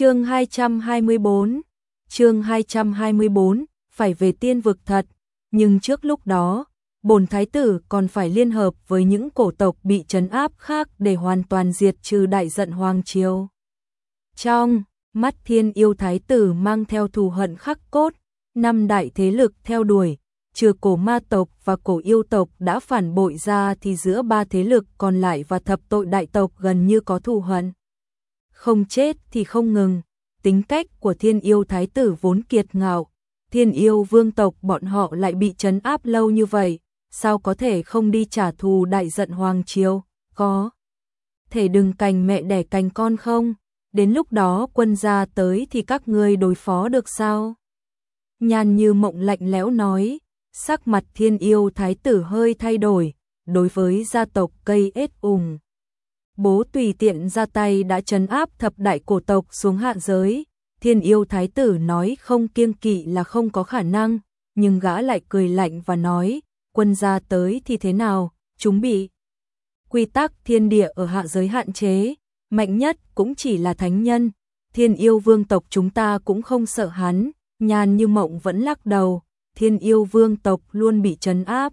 Chương 224. Chương 224, phải về tiên vực thật, nhưng trước lúc đó, bổn thái tử còn phải liên hợp với những cổ tộc bị trấn áp khác để hoàn toàn diệt trừ đại giận hoàng triều. Trong mắt thiên yêu thái tử mang theo thù hận khắc cốt, năm đại thế lực theo đuổi, trừ cổ ma tộc và cổ yêu tộc đã phản bội ra thì giữa ba thế lực còn lại và thập tội đại tộc gần như có thù hận. Không chết thì không ngừng, tính cách của thiên yêu thái tử vốn kiệt ngạo, thiên yêu vương tộc bọn họ lại bị trấn áp lâu như vậy, sao có thể không đi trả thù đại giận hoàng triều, có. Thể đừng cành mẹ đẻ cành con không, đến lúc đó quân gia tới thì các ngươi đối phó được sao? Nhàn như mộng lạnh lẽo nói, sắc mặt thiên yêu thái tử hơi thay đổi, đối với gia tộc cây ết ủng. Bố tùy tiện ra tay đã trấn áp thập đại cổ tộc xuống hạ giới, thiên yêu thái tử nói không kiêng kỵ là không có khả năng, nhưng gã lại cười lạnh và nói, quân gia tới thì thế nào, chúng bị. Quy tắc thiên địa ở hạ giới hạn chế, mạnh nhất cũng chỉ là thánh nhân, thiên yêu vương tộc chúng ta cũng không sợ hắn, nhàn như mộng vẫn lắc đầu, thiên yêu vương tộc luôn bị trấn áp.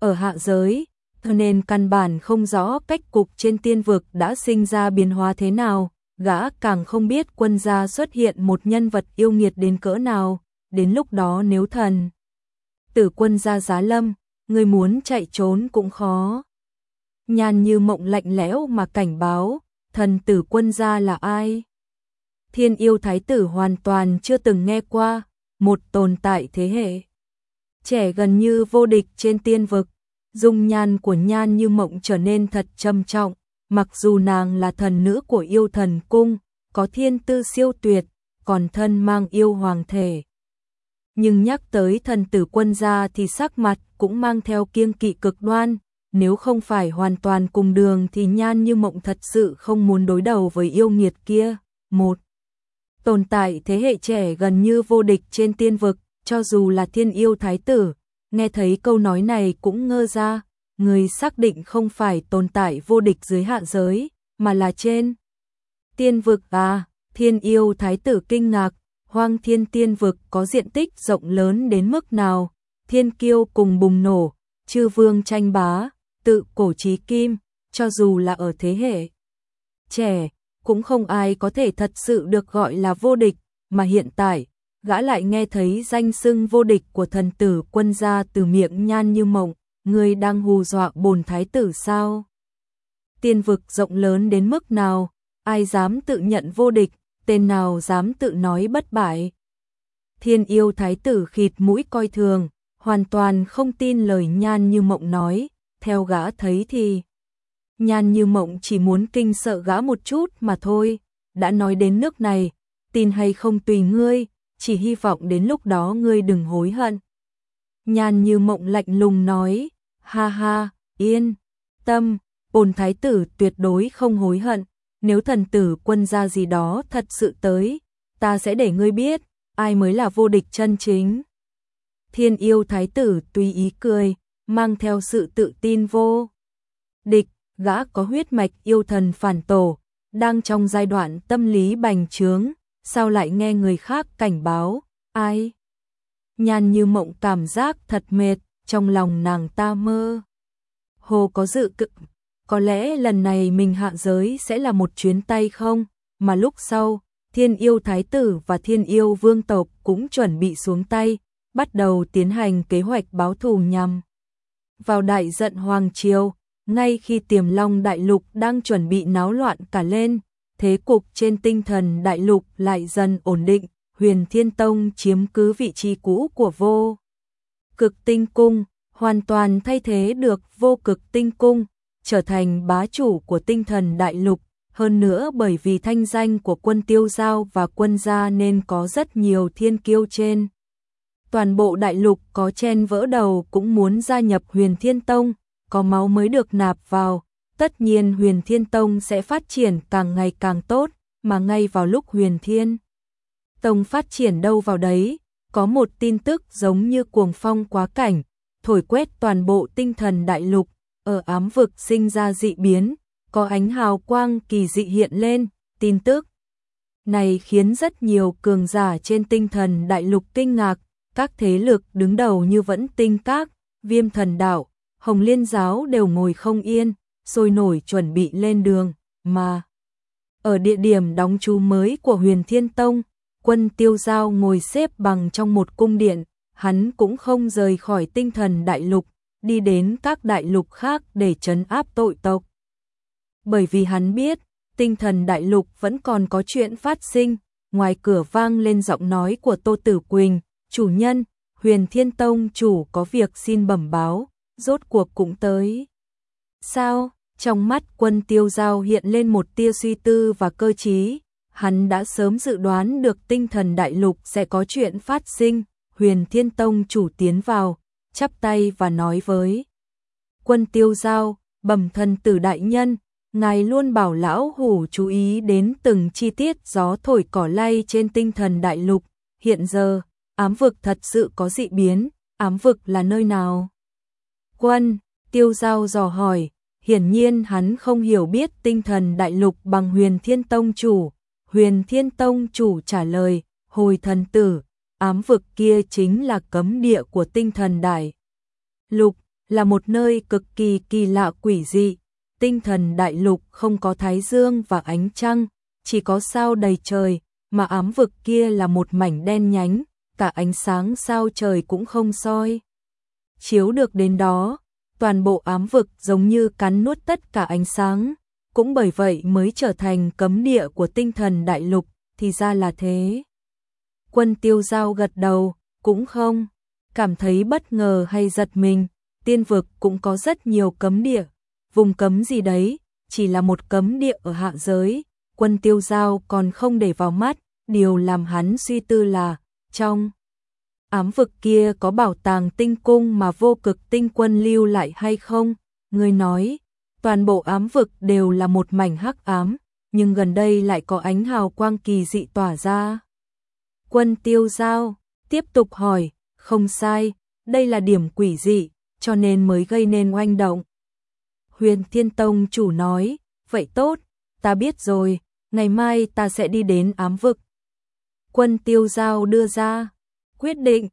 Ở hạ giới, cho nên căn bản không rõ cách cục trên tiên vực đã sinh ra biến hóa thế nào, gã càng không biết quân gia xuất hiện một nhân vật yêu nghiệt đến cỡ nào, đến lúc đó nếu thần tử quân gia giá lâm, người muốn chạy trốn cũng khó. Nhàn như mộng lạnh lẽo mà cảnh báo, thần tử quân gia là ai? Thiên yêu thái tử hoàn toàn chưa từng nghe qua, một tồn tại thế hệ. Trẻ gần như vô địch trên tiên vực, dung nhan của nhan như mộng trở nên thật trầm trọng, mặc dù nàng là thần nữ của yêu thần cung, có thiên tư siêu tuyệt, còn thân mang yêu hoàng thể. Nhưng nhắc tới thần tử quân gia thì sắc mặt cũng mang theo kiêng kỵ cực đoan, nếu không phải hoàn toàn cùng đường thì nhan như mộng thật sự không muốn đối đầu với yêu nghiệt kia. Một Tồn tại thế hệ trẻ gần như vô địch trên tiên vực, cho dù là thiên yêu thái tử, nghe thấy câu nói này cũng ngơ ra, người xác định không phải tồn tại vô địch dưới hạ giới, mà là trên. Tiên vực à, thiên yêu thái tử kinh ngạc, hoang thiên tiên vực có diện tích rộng lớn đến mức nào, thiên kiêu cùng bùng nổ, chư vương tranh bá, tự cổ trí kim, cho dù là ở thế hệ trẻ, cũng không ai có thể thật sự được gọi là vô địch, mà hiện tại, gã lại nghe thấy danh xưng vô địch của thần tử quân gia từ miệng nhan như mộng, người đang hù dọa bồn thái tử sao? Tiên vực rộng lớn đến mức nào, ai dám tự nhận vô địch, tên nào dám tự nói bất bại? Thiên yêu thái tử khịt mũi coi thường, hoàn toàn không tin lời nhan như mộng nói, theo gã thấy thì... Nhan như mộng chỉ muốn kinh sợ gã một chút mà thôi, đã nói đến nước này, tin hay không tùy ngươi, chỉ hy vọng đến lúc đó ngươi đừng hối hận. Nhan như mộng lạnh lùng nói, ha ha, yên, tâm, bồn thái tử tuyệt đối không hối hận, nếu thần tử quân gia gì đó thật sự tới, ta sẽ để ngươi biết, ai mới là vô địch chân chính. Thiên yêu thái tử tùy ý cười, mang theo sự tự tin vô. Địch, gã có huyết mạch yêu thần phản tổ, đang trong giai đoạn tâm lý bành trướng, sao lại nghe người khác cảnh báo, ai? Nhan như mộng cảm giác thật mệt, trong lòng nàng ta mơ. Hồ có dự cực, có lẽ lần này mình hạ giới sẽ là một chuyến tay không, mà lúc sau, thiên yêu thái tử và thiên yêu vương tộc cũng chuẩn bị xuống tay, bắt đầu tiến hành kế hoạch báo thù nhằm. Vào đại giận Hoàng Triều, ngay khi tiềm long đại lục đang chuẩn bị náo loạn cả lên, thế cục trên tinh thần đại lục lại dần ổn định, huyền thiên tông chiếm cứ vị trí cũ của vô. Cực tinh cung, hoàn toàn thay thế được vô cực tinh cung, trở thành bá chủ của tinh thần đại lục, hơn nữa bởi vì thanh danh của quân tiêu giao và quân gia nên có rất nhiều thiên kiêu trên. Toàn bộ đại lục có chen vỡ đầu cũng muốn gia nhập huyền thiên tông, có máu mới được nạp vào, tất nhiên huyền thiên tông sẽ phát triển càng ngày càng tốt, mà ngay vào lúc huyền thiên tông phát triển đâu vào đấy, có một tin tức giống như cuồng phong quá cảnh, thổi quét toàn bộ tinh thần đại lục, ở ám vực sinh ra dị biến, có ánh hào quang kỳ dị hiện lên, tin tức Này khiến rất nhiều cường giả trên tinh thần đại lục kinh ngạc, các thế lực đứng đầu như vẫn tinh các, viêm thần đạo, hồng liên giáo đều ngồi không yên, sôi nổi chuẩn bị lên đường, mà ở địa điểm đóng trú mới của huyền thiên tông, quân tiêu giao ngồi xếp bằng trong một cung điện, hắn cũng không rời khỏi tinh thần đại lục, đi đến các đại lục khác để trấn áp tội tộc. Bởi vì hắn biết, tinh thần đại lục vẫn còn có chuyện phát sinh, ngoài cửa vang lên giọng nói của Tô Tử Quỳnh, chủ nhân, huyền thiên tông chủ có việc xin bẩm báo, rốt cuộc cũng tới. Sao? Trong mắt quân tiêu giao hiện lên một tia suy tư và cơ trí, hắn đã sớm dự đoán được tinh thần đại lục sẽ có chuyện phát sinh, huyền thiên tông chủ tiến vào, chắp tay và nói với. Quân tiêu giao, bẩm thần tử đại nhân, ngài luôn bảo lão hủ chú ý đến từng chi tiết gió thổi cỏ lay trên tinh thần đại lục, hiện giờ, ám vực thật sự có dị biến, ám vực là nơi nào? Quân, tiêu giao dò hỏi, hiển nhiên hắn không hiểu biết tinh thần đại lục bằng huyền thiên tông chủ, huyền thiên tông chủ trả lời, hồi thần tử, ám vực kia chính là cấm địa của tinh thần đại. Lục là một nơi cực kỳ kỳ lạ quỷ dị, tinh thần đại lục không có thái dương và ánh trăng, chỉ có sao đầy trời, mà ám vực kia là một mảnh đen nhánh, cả ánh sáng sao trời cũng không soi. Chiếu được đến đó, toàn bộ ám vực giống như cắn nuốt tất cả ánh sáng, cũng bởi vậy mới trở thành cấm địa của tinh thần đại lục, thì ra là thế. Quân tiêu giao gật đầu, cũng không, cảm thấy bất ngờ hay giật mình, tiên vực cũng có rất nhiều cấm địa, vùng cấm gì đấy, chỉ là một cấm địa ở hạ giới, quân tiêu giao còn không để vào mắt, điều làm hắn suy tư là, trong ám vực kia có bảo tàng tinh cung mà vô cực tinh quân lưu lại hay không? Người nói, toàn bộ ám vực đều là một mảnh hắc ám, nhưng gần đây lại có ánh hào quang kỳ dị tỏa ra. Quân tiêu giao, tiếp tục hỏi, không sai, đây là điểm quỷ dị, cho nên mới gây nên oanh động. Huyền Thiên Tông chủ nói, vậy tốt, ta biết rồi, ngày mai ta sẽ đi đến ám vực. Quân tiêu giao đưa ra, quyết định,